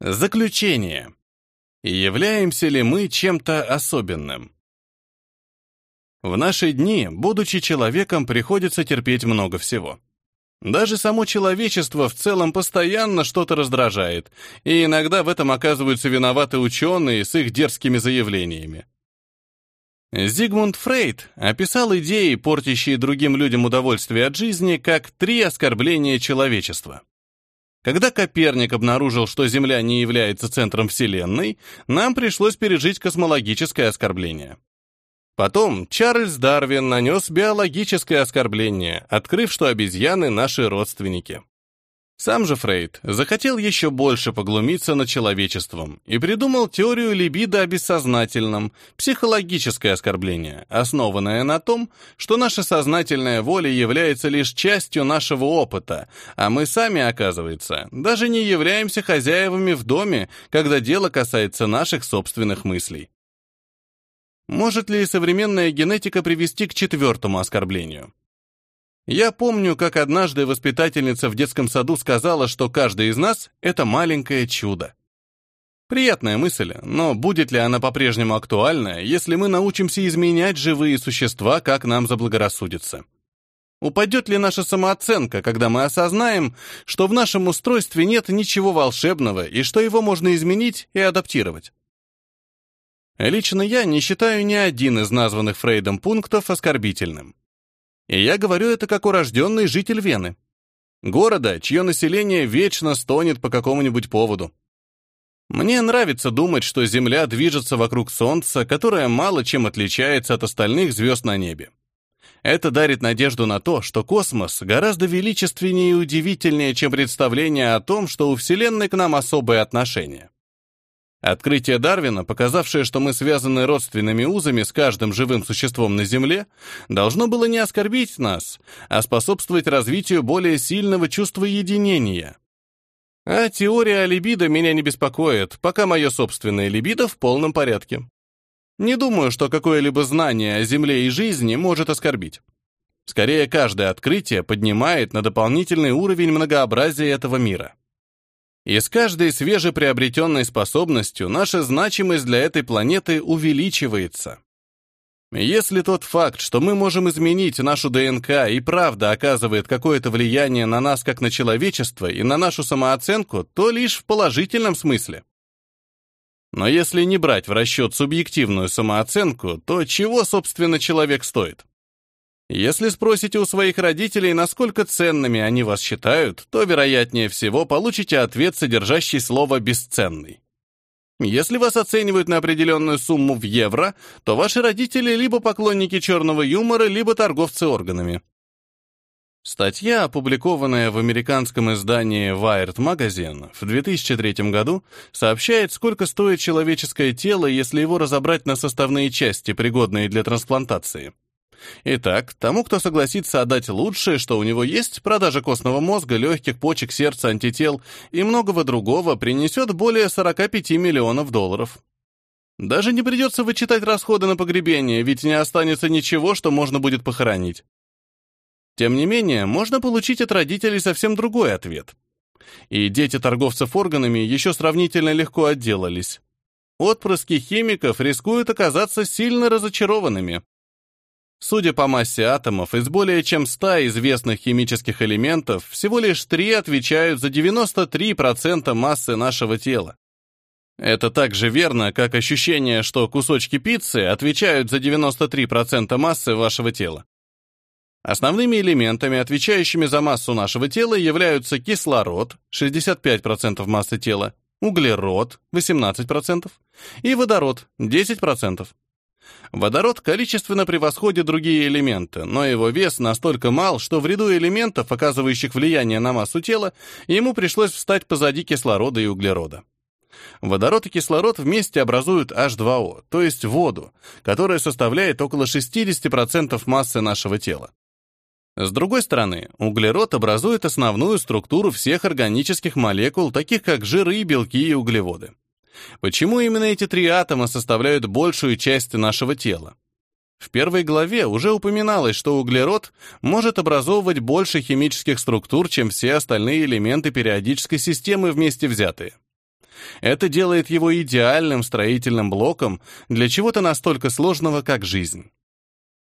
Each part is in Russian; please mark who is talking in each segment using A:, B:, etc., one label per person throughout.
A: Заключение. Являемся ли мы чем-то особенным? В наши дни, будучи человеком, приходится терпеть много всего. Даже само человечество в целом постоянно что-то раздражает, и иногда в этом оказываются виноваты ученые с их дерзкими заявлениями. Зигмунд Фрейд описал идеи, портящие другим людям удовольствие от жизни, как три оскорбления человечества. Когда Коперник обнаружил, что Земля не является центром Вселенной, нам пришлось пережить космологическое оскорбление. Потом Чарльз Дарвин нанес биологическое оскорбление, открыв, что обезьяны — наши родственники. Сам же Фрейд захотел еще больше поглумиться над человечеством и придумал теорию либидо о бессознательном, психологическое оскорбление, основанное на том, что наша сознательная воля является лишь частью нашего опыта, а мы сами, оказывается, даже не являемся хозяевами в доме, когда дело касается наших собственных мыслей. Может ли современная генетика привести к четвертому оскорблению? Я помню, как однажды воспитательница в детском саду сказала, что каждый из нас — это маленькое чудо. Приятная мысль, но будет ли она по-прежнему актуальна, если мы научимся изменять живые существа, как нам заблагорассудится? Упадет ли наша самооценка, когда мы осознаем, что в нашем устройстве нет ничего волшебного и что его можно изменить и адаптировать? Лично я не считаю ни один из названных Фрейдом пунктов оскорбительным. И я говорю это как урожденный житель Вены. Города, чье население вечно стонет по какому-нибудь поводу. Мне нравится думать, что Земля движется вокруг Солнца, которое мало чем отличается от остальных звезд на небе. Это дарит надежду на то, что космос гораздо величественнее и удивительнее, чем представление о том, что у Вселенной к нам особое отношение. Открытие Дарвина, показавшее, что мы связаны родственными узами с каждым живым существом на Земле, должно было не оскорбить нас, а способствовать развитию более сильного чувства единения. А теория о либидо меня не беспокоит, пока мое собственное либидо в полном порядке. Не думаю, что какое-либо знание о Земле и жизни может оскорбить. Скорее, каждое открытие поднимает на дополнительный уровень многообразия этого мира. И с каждой свежеприобретенной способностью наша значимость для этой планеты увеличивается. Если тот факт, что мы можем изменить нашу ДНК и правда оказывает какое-то влияние на нас как на человечество и на нашу самооценку, то лишь в положительном смысле. Но если не брать в расчет субъективную самооценку, то чего, собственно, человек стоит? Если спросите у своих родителей, насколько ценными они вас считают, то, вероятнее всего, получите ответ, содержащий слово «бесценный». Если вас оценивают на определенную сумму в евро, то ваши родители либо поклонники черного юмора, либо торговцы органами. Статья, опубликованная в американском издании Wired Magazine в 2003 году, сообщает, сколько стоит человеческое тело, если его разобрать на составные части, пригодные для трансплантации. Итак, тому, кто согласится отдать лучшее, что у него есть, продажа костного мозга, легких, почек, сердца, антител и многого другого, принесет более 45 миллионов долларов. Даже не придется вычитать расходы на погребение, ведь не останется ничего, что можно будет похоронить. Тем не менее, можно получить от родителей совсем другой ответ. И дети торговцев органами еще сравнительно легко отделались. Отпрыски химиков рискуют оказаться сильно разочарованными. Судя по массе атомов, из более чем 100 известных химических элементов всего лишь 3 отвечают за 93% массы нашего тела. Это так же верно, как ощущение, что кусочки пиццы отвечают за 93% массы вашего тела. Основными элементами, отвечающими за массу нашего тела, являются кислород 65% массы тела, углерод 18% и водород 10%. Водород количественно превосходит другие элементы, но его вес настолько мал, что в ряду элементов, оказывающих влияние на массу тела, ему пришлось встать позади кислорода и углерода. Водород и кислород вместе образуют H2O, то есть воду, которая составляет около 60% массы нашего тела. С другой стороны, углерод образует основную структуру всех органических молекул, таких как жиры, белки и углеводы. Почему именно эти три атома составляют большую часть нашего тела? В первой главе уже упоминалось, что углерод может образовывать больше химических структур, чем все остальные элементы периодической системы вместе взятые. Это делает его идеальным строительным блоком для чего-то настолько сложного, как жизнь.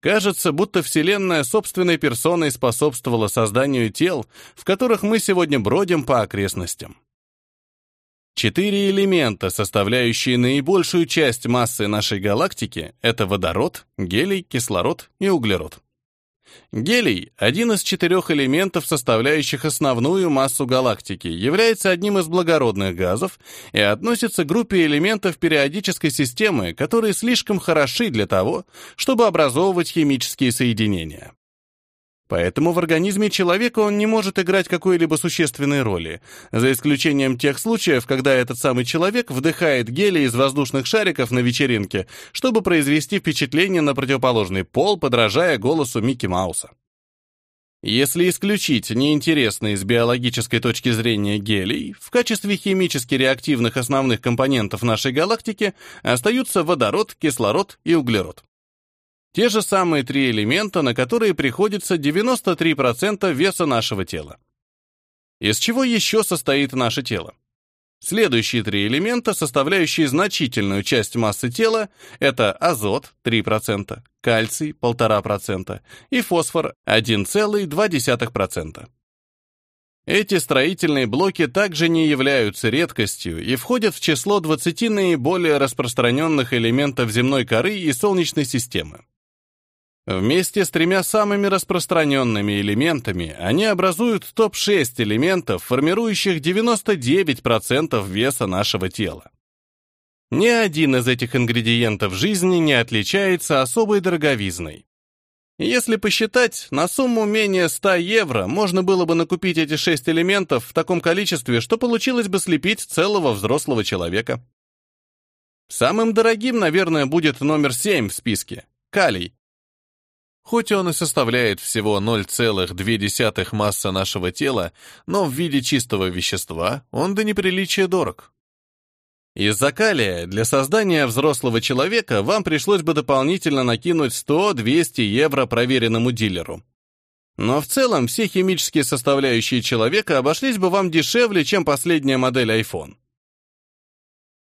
A: Кажется, будто Вселенная собственной персоной способствовала созданию тел, в которых мы сегодня бродим по окрестностям. Четыре элемента, составляющие наибольшую часть массы нашей галактики, это водород, гелий, кислород и углерод. Гелий, один из четырех элементов, составляющих основную массу галактики, является одним из благородных газов и относится к группе элементов периодической системы, которые слишком хороши для того, чтобы образовывать химические соединения. Поэтому в организме человека он не может играть какой-либо существенной роли, за исключением тех случаев, когда этот самый человек вдыхает гелий из воздушных шариков на вечеринке, чтобы произвести впечатление на противоположный пол, подражая голосу Микки Мауса. Если исключить неинтересный с биологической точки зрения гелий, в качестве химически реактивных основных компонентов нашей галактики остаются водород, кислород и углерод. Те же самые три элемента, на которые приходится 93% веса нашего тела. Из чего еще состоит наше тело? Следующие три элемента, составляющие значительную часть массы тела, это азот 3%, кальций 1,5% и фосфор 1,2%. Эти строительные блоки также не являются редкостью и входят в число 20 наиболее распространенных элементов земной коры и Солнечной системы. Вместе с тремя самыми распространенными элементами они образуют топ-6 элементов, формирующих 99% веса нашего тела. Ни один из этих ингредиентов жизни не отличается особой дороговизной. Если посчитать, на сумму менее 100 евро можно было бы накупить эти шесть элементов в таком количестве, что получилось бы слепить целого взрослого человека. Самым дорогим, наверное, будет номер 7 в списке – калий, Хоть он и составляет всего 0,2 масса нашего тела, но в виде чистого вещества он до неприличия дорог. Из-за калия для создания взрослого человека вам пришлось бы дополнительно накинуть 100-200 евро проверенному дилеру. Но в целом все химические составляющие человека обошлись бы вам дешевле, чем последняя модель iPhone.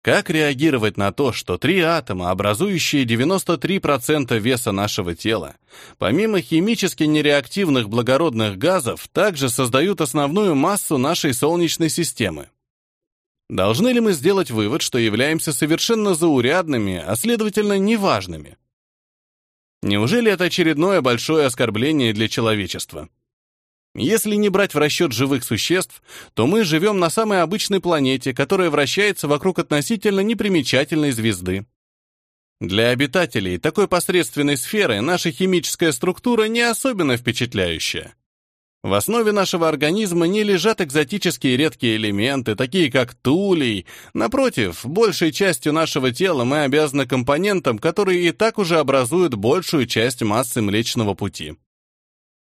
A: Как реагировать на то, что три атома, образующие 93% веса нашего тела, помимо химически нереактивных благородных газов, также создают основную массу нашей Солнечной системы? Должны ли мы сделать вывод, что являемся совершенно заурядными, а следовательно неважными? Неужели это очередное большое оскорбление для человечества? Если не брать в расчет живых существ, то мы живем на самой обычной планете, которая вращается вокруг относительно непримечательной звезды. Для обитателей такой посредственной сферы наша химическая структура не особенно впечатляющая. В основе нашего организма не лежат экзотические редкие элементы, такие как тулей. Напротив, большей частью нашего тела мы обязаны компонентам, которые и так уже образуют большую часть массы Млечного Пути.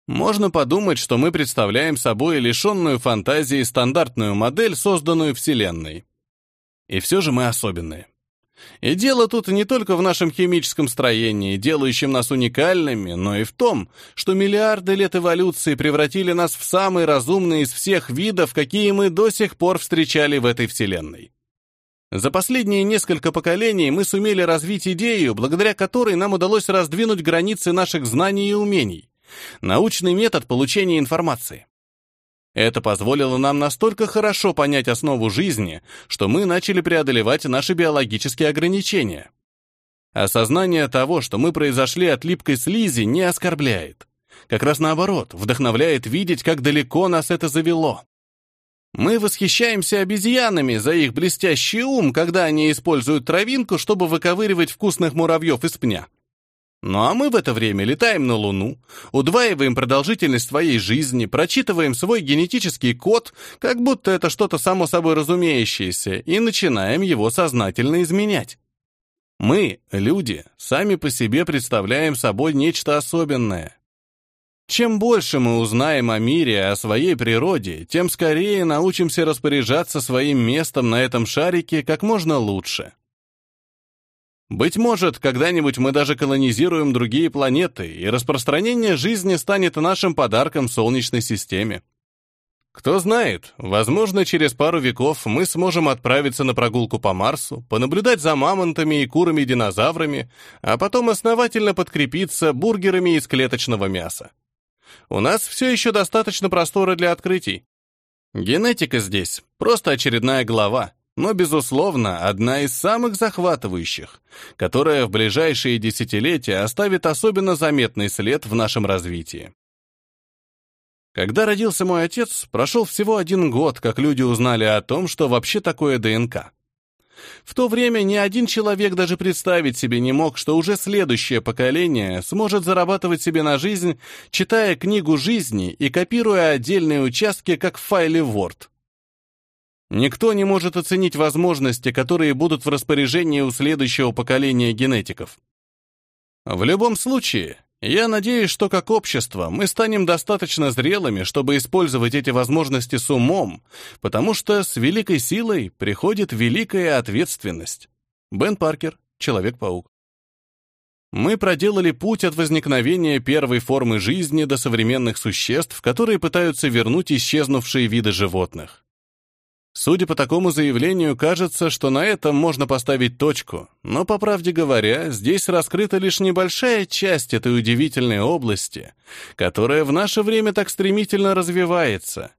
A: Можно подумать, что мы представляем собой лишенную фантазии стандартную модель, созданную Вселенной. И все же мы особенные. И дело тут не только в нашем химическом строении, делающем нас уникальными, но и в том, что миллиарды лет эволюции превратили нас в самые разумные из всех видов, какие мы до сих пор встречали в этой Вселенной. За последние несколько поколений мы сумели развить идею, благодаря которой нам удалось раздвинуть границы наших знаний и умений научный метод получения информации. Это позволило нам настолько хорошо понять основу жизни, что мы начали преодолевать наши биологические ограничения. Осознание того, что мы произошли от липкой слизи, не оскорбляет. Как раз наоборот, вдохновляет видеть, как далеко нас это завело. Мы восхищаемся обезьянами за их блестящий ум, когда они используют травинку, чтобы выковыривать вкусных муравьев из пня. Ну а мы в это время летаем на Луну, удваиваем продолжительность своей жизни, прочитываем свой генетический код, как будто это что-то само собой разумеющееся, и начинаем его сознательно изменять. Мы, люди, сами по себе представляем собой нечто особенное. Чем больше мы узнаем о мире, о своей природе, тем скорее научимся распоряжаться своим местом на этом шарике как можно лучше. Быть может, когда-нибудь мы даже колонизируем другие планеты, и распространение жизни станет нашим подарком Солнечной системе. Кто знает, возможно, через пару веков мы сможем отправиться на прогулку по Марсу, понаблюдать за мамонтами и курами-динозаврами, а потом основательно подкрепиться бургерами из клеточного мяса. У нас все еще достаточно простора для открытий. Генетика здесь — просто очередная глава, но, безусловно, одна из самых захватывающих, которая в ближайшие десятилетия оставит особенно заметный след в нашем развитии. Когда родился мой отец, прошел всего один год, как люди узнали о том, что вообще такое ДНК. В то время ни один человек даже представить себе не мог, что уже следующее поколение сможет зарабатывать себе на жизнь, читая книгу жизни и копируя отдельные участки, как в файле Word. Никто не может оценить возможности, которые будут в распоряжении у следующего поколения генетиков. В любом случае, я надеюсь, что как общество мы станем достаточно зрелыми, чтобы использовать эти возможности с умом, потому что с великой силой приходит великая ответственность. Бен Паркер, Человек-паук. Мы проделали путь от возникновения первой формы жизни до современных существ, которые пытаются вернуть исчезнувшие виды животных. Судя по такому заявлению, кажется, что на этом можно поставить точку, но, по правде говоря, здесь раскрыта лишь небольшая часть этой удивительной области, которая в наше время так стремительно развивается.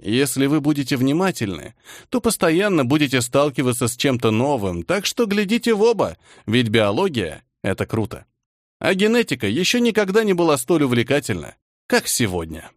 A: Если вы будете внимательны, то постоянно будете сталкиваться с чем-то новым, так что глядите в оба, ведь биология — это круто. А генетика еще никогда не была столь увлекательна, как сегодня.